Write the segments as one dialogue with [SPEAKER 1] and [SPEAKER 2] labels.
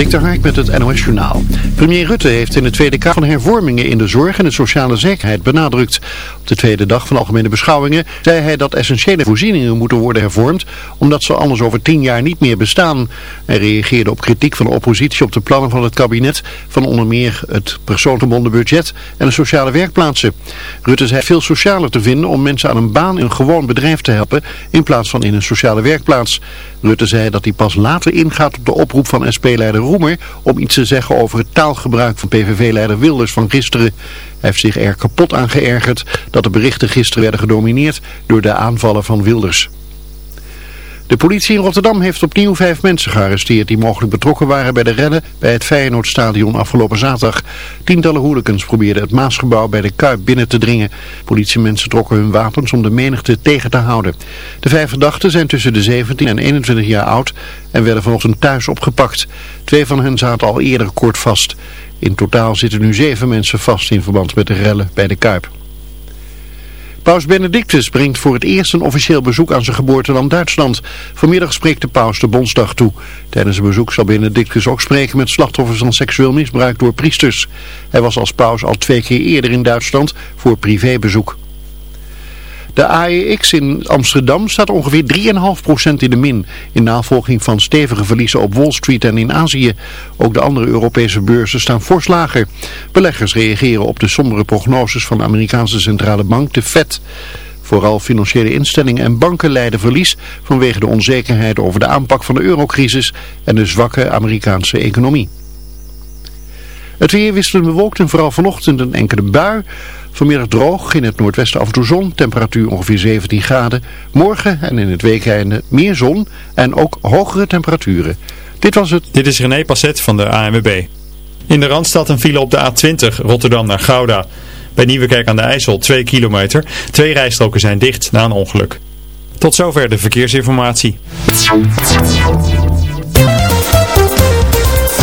[SPEAKER 1] Dik Hark met het NOS Journaal. Premier Rutte heeft in de Tweede Kamer hervormingen in de zorg en de sociale zekerheid benadrukt. Op de tweede dag van algemene beschouwingen zei hij dat essentiële voorzieningen moeten worden hervormd, omdat ze anders over tien jaar niet meer bestaan. Hij reageerde op kritiek van de oppositie op de plannen van het kabinet van onder meer het persoonsgebonden budget en de sociale werkplaatsen. Rutte zei veel socialer te vinden om mensen aan een baan in een gewoon bedrijf te helpen in plaats van in een sociale werkplaats. Rutte zei dat hij pas later ingaat op de oproep van SP-leider Roemer om iets te zeggen over het taalgebruik van PVV-leider Wilders van gisteren. Hij heeft zich er kapot aan geërgerd dat de berichten gisteren werden gedomineerd door de aanvallen van Wilders. De politie in Rotterdam heeft opnieuw vijf mensen gearresteerd die mogelijk betrokken waren bij de rennen bij het Feyenoordstadion afgelopen zaterdag. Tientallen hooligans probeerden het Maasgebouw bij de Kuip binnen te dringen. Politiemensen trokken hun wapens om de menigte tegen te houden. De vijf verdachten zijn tussen de 17 en 21 jaar oud en werden vanochtend thuis opgepakt. Twee van hen zaten al eerder kort vast. In totaal zitten nu zeven mensen vast in verband met de rellen bij de Kuip. Paus Benedictus brengt voor het eerst een officieel bezoek aan zijn geboorteland Duitsland. Vanmiddag spreekt de paus de Bondsdag toe. Tijdens een bezoek zal Benedictus ook spreken met slachtoffers van seksueel misbruik door priesters. Hij was als paus al twee keer eerder in Duitsland voor privébezoek. De AEX in Amsterdam staat ongeveer 3,5% in de min. In navolging van stevige verliezen op Wall Street en in Azië. Ook de andere Europese beurzen staan fors lager. Beleggers reageren op de sombere prognoses van de Amerikaanse centrale bank, de Fed. Vooral financiële instellingen en banken lijden verlies vanwege de onzekerheid over de aanpak van de eurocrisis en de zwakke Amerikaanse economie. Het weer wisselend bewolkt en vooral vanochtend een enkele bui. Vanmiddag droog, in het noordwesten af en toe zon, temperatuur ongeveer 17 graden. Morgen en in het weekende meer zon en ook hogere temperaturen. Dit was het.
[SPEAKER 2] Dit is René Passet van de ANWB. In de Randstad een file op de A20 Rotterdam naar Gouda. Bij Nieuwekerk aan de IJssel 2 kilometer. Twee rijstroken zijn dicht na een ongeluk. Tot zover de verkeersinformatie.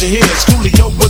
[SPEAKER 3] So
[SPEAKER 4] glad you're here.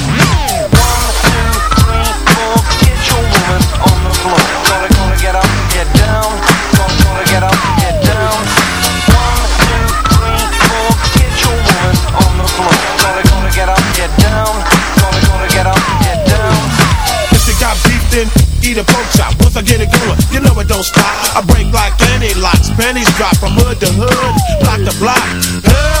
[SPEAKER 4] A pork chop. Once I get it going, you know it don't stop. I break like any locks, pennies drop from hood to hood, block to block. Help!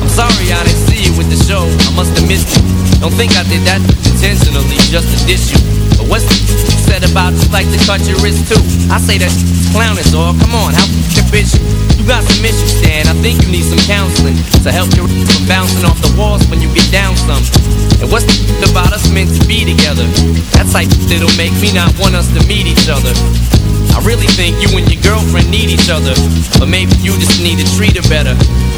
[SPEAKER 5] I'm sorry I didn't see you with the show. I must have missed you. Don't think I did that intentionally just to diss you. But what's the said about you like to cut your wrist too? I say that clown is all. Come on, how can bitch you? Got some issues, Stan. I think you need some counseling to help you from bouncing off the walls when you get down some. And what's the about us meant to be together? That's like that'll make me not want us to meet each other. I really think you and your girlfriend need each other, but maybe you just need to treat her better.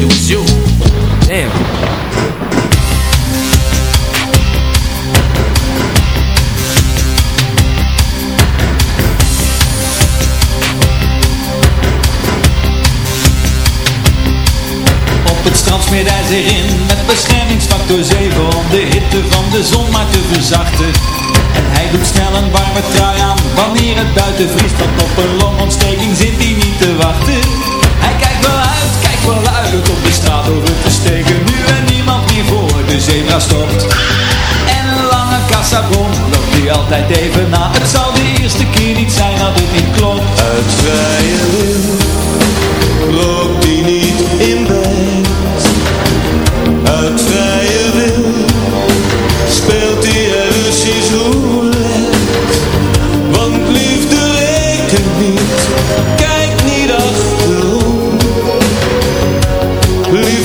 [SPEAKER 5] it was you. Damn.
[SPEAKER 6] Op het strand smeert hij zich in met beschermingsfactor 7 om de hitte van de zon maar te verzachten. En hij doet snel een warme trui aan wanneer het buiten vriest, want op een longontsteking zit hij niet te wachten. Hij kijkt wel uit, wel om de straat over te steken, nu er niemand meer voor de zebra stopt. En een lange kassabon loopt hij altijd even na. Het zal de eerste keer niet zijn dat het niet klopt.
[SPEAKER 7] Uit vrije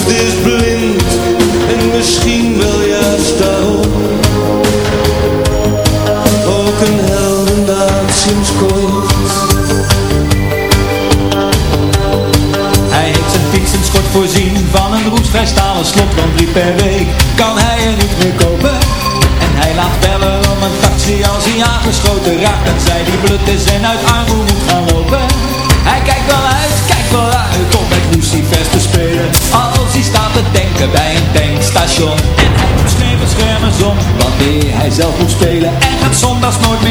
[SPEAKER 7] Liefde is blind en misschien wel juist daarom. Ook een heldendaad sinds.
[SPEAKER 6] Hij heeft zijn fietsenschort voorzien van een roestvrij stalen slot Dan drie per week kan hij er niet meer kopen En hij laat bellen om een taxi als hij aangeschoten raakt En zij die blut is en uit zelf moet spelen. En het
[SPEAKER 7] zondags nooit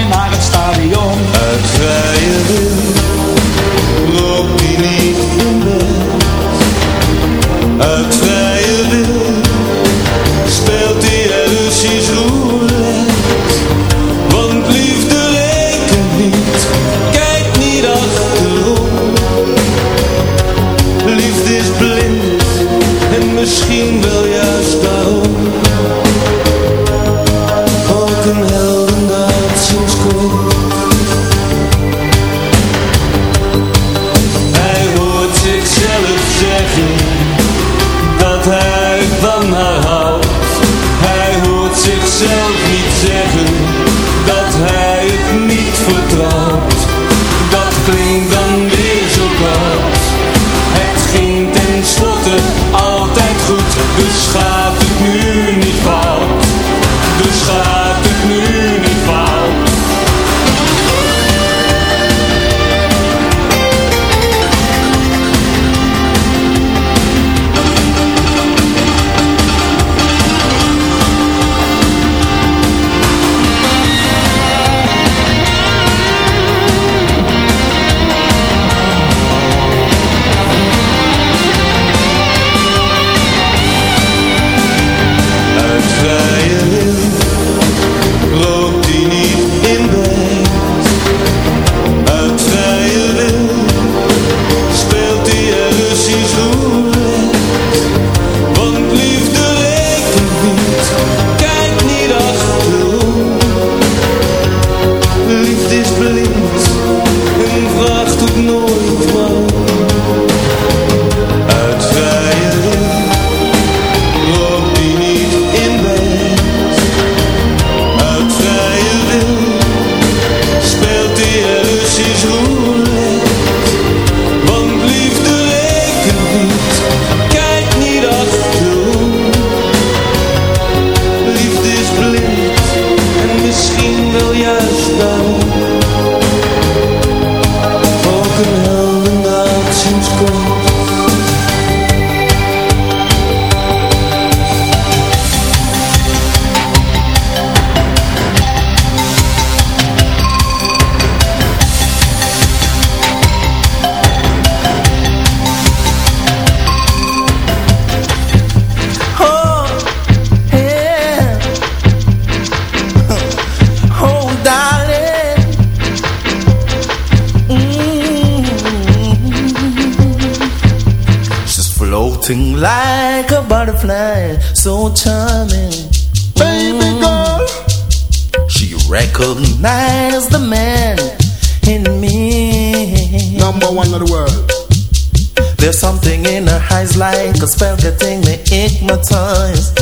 [SPEAKER 8] spell could take me hypnotized.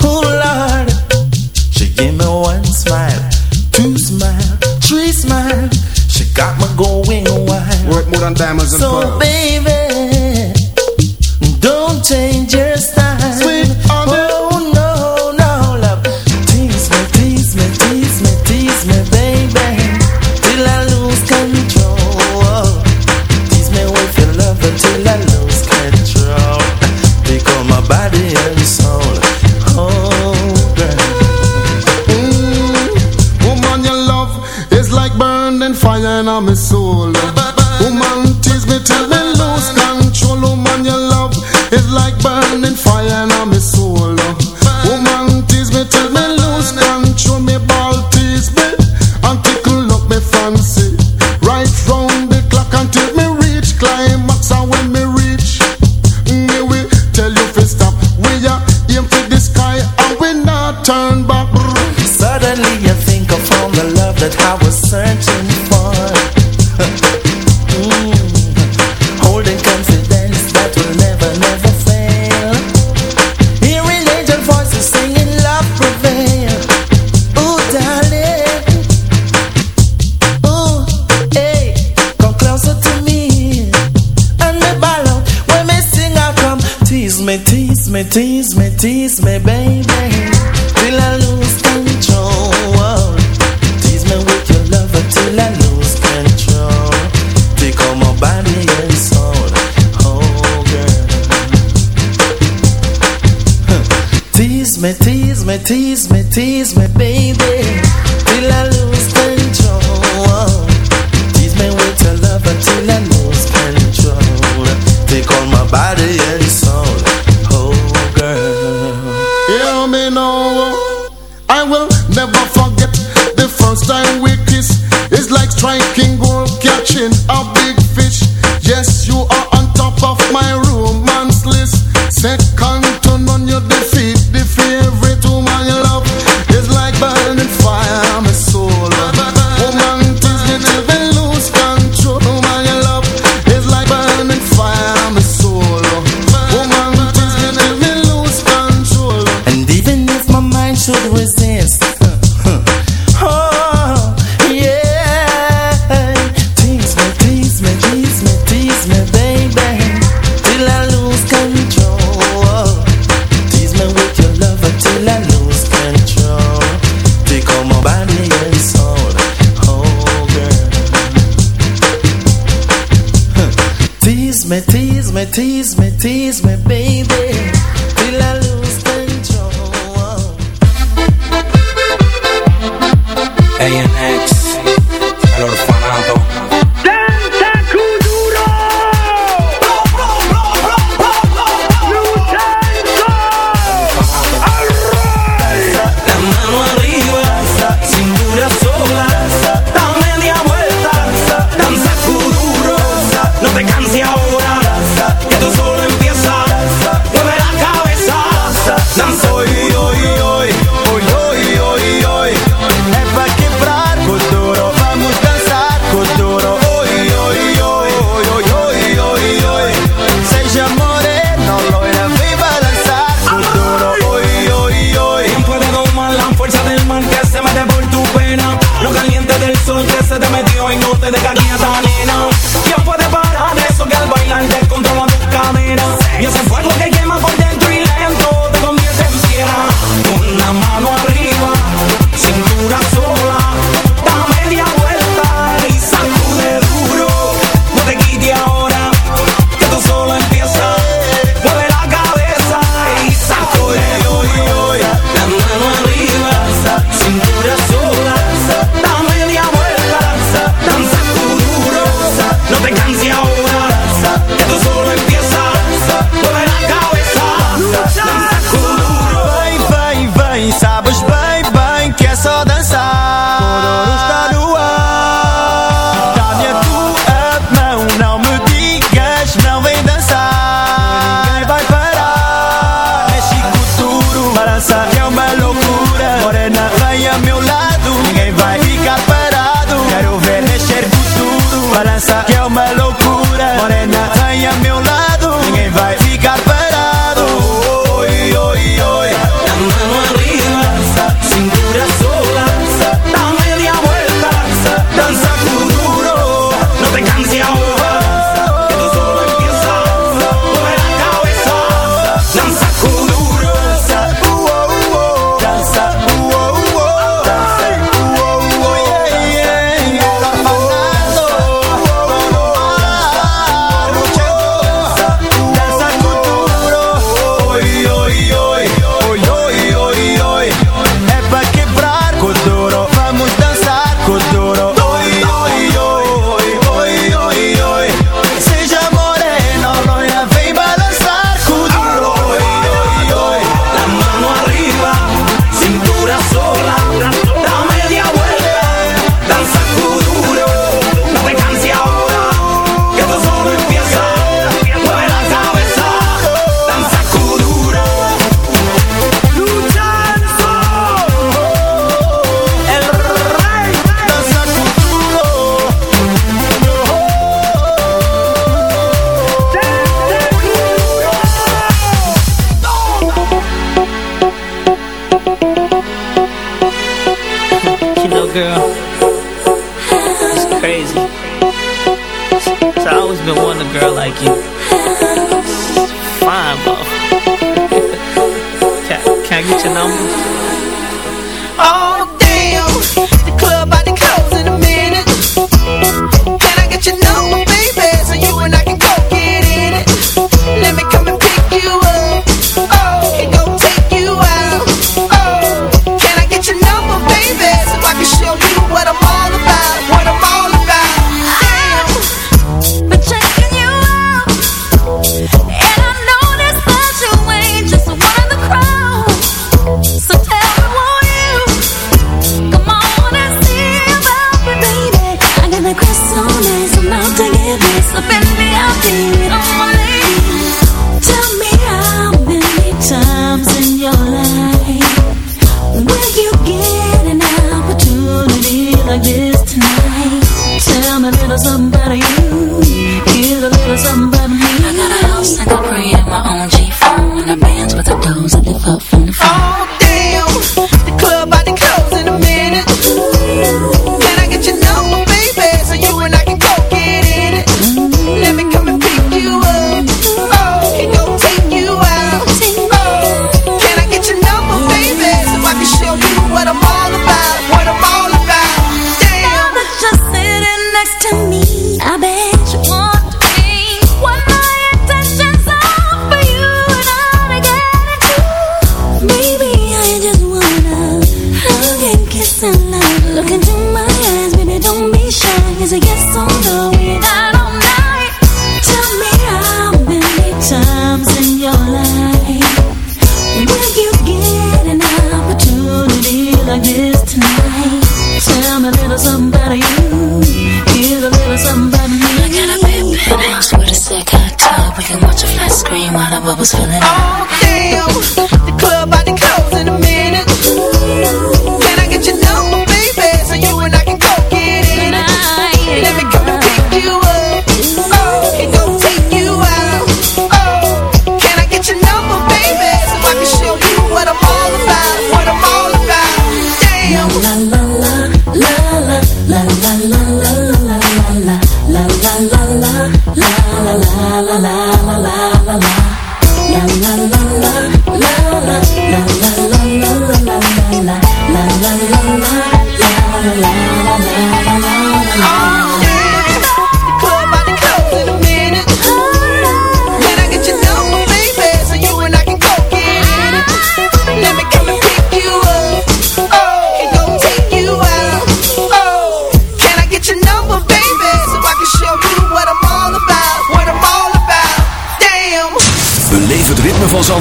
[SPEAKER 8] Oh Lord, she give me one smile, two smile, three smile. She got me going wild.
[SPEAKER 9] Work more than diamonds and pearls.
[SPEAKER 8] So baby, don't change your style. Tease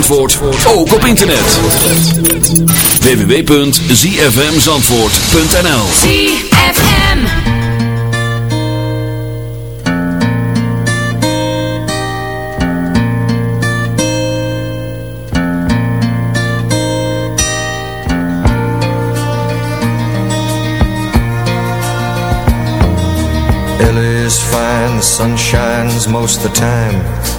[SPEAKER 10] Zandvoort, ook op internet. www.zfmzandvoort.nl
[SPEAKER 11] ZFM.
[SPEAKER 12] LA is fine, the sun shines most of the time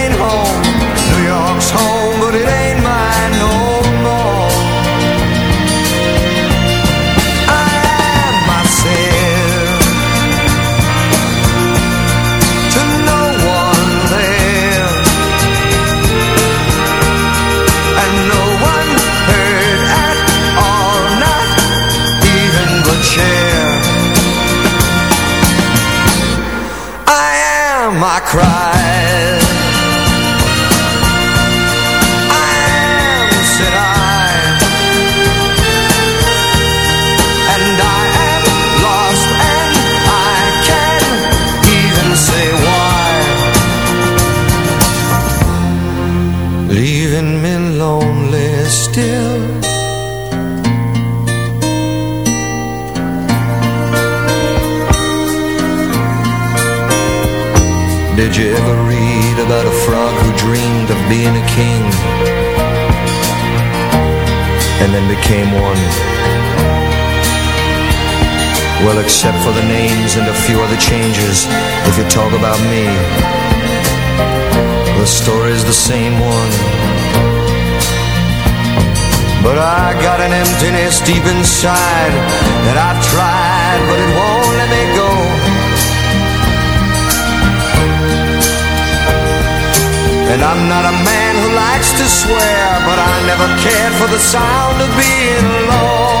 [SPEAKER 12] Leaving me lonely still. Did you ever read about a frog who dreamed of being a king and then became one? Well, except for the names and a few other changes, if you talk about me, the story's the same one. But I got an emptiness deep inside that I've tried, but it won't let me go. And I'm not a man who likes to swear, but I never cared for the sound of being alone.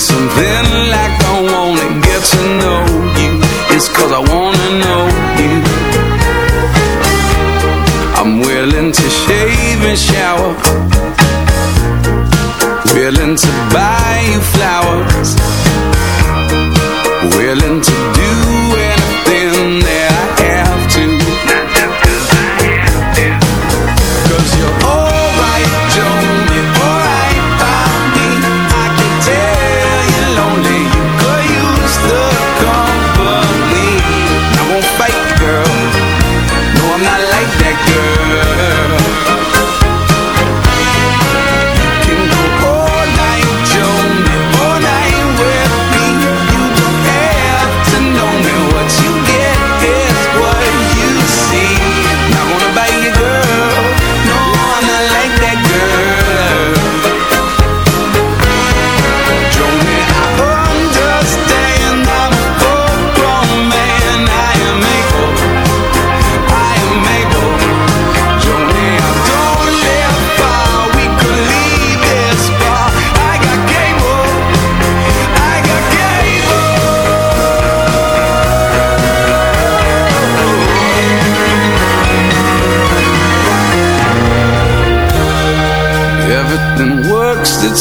[SPEAKER 13] some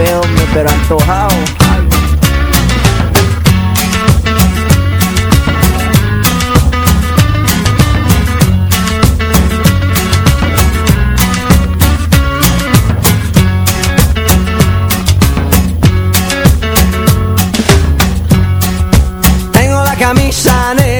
[SPEAKER 14] veo me
[SPEAKER 15] pero antojado.
[SPEAKER 16] Tengo la camisa negra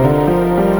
[SPEAKER 17] Música